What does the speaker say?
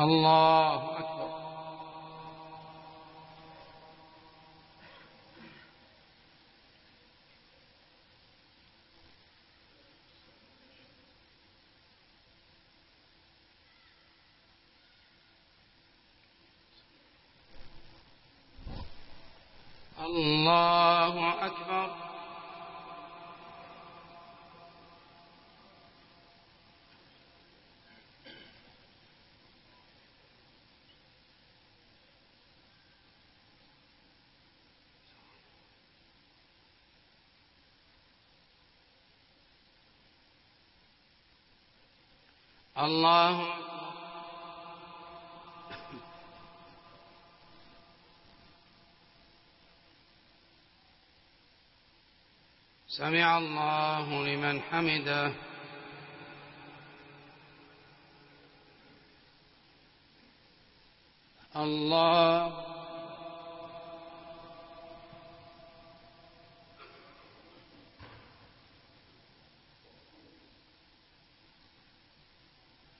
الله أكبر الله أكبر اللہ سمع الله لمن حمده الله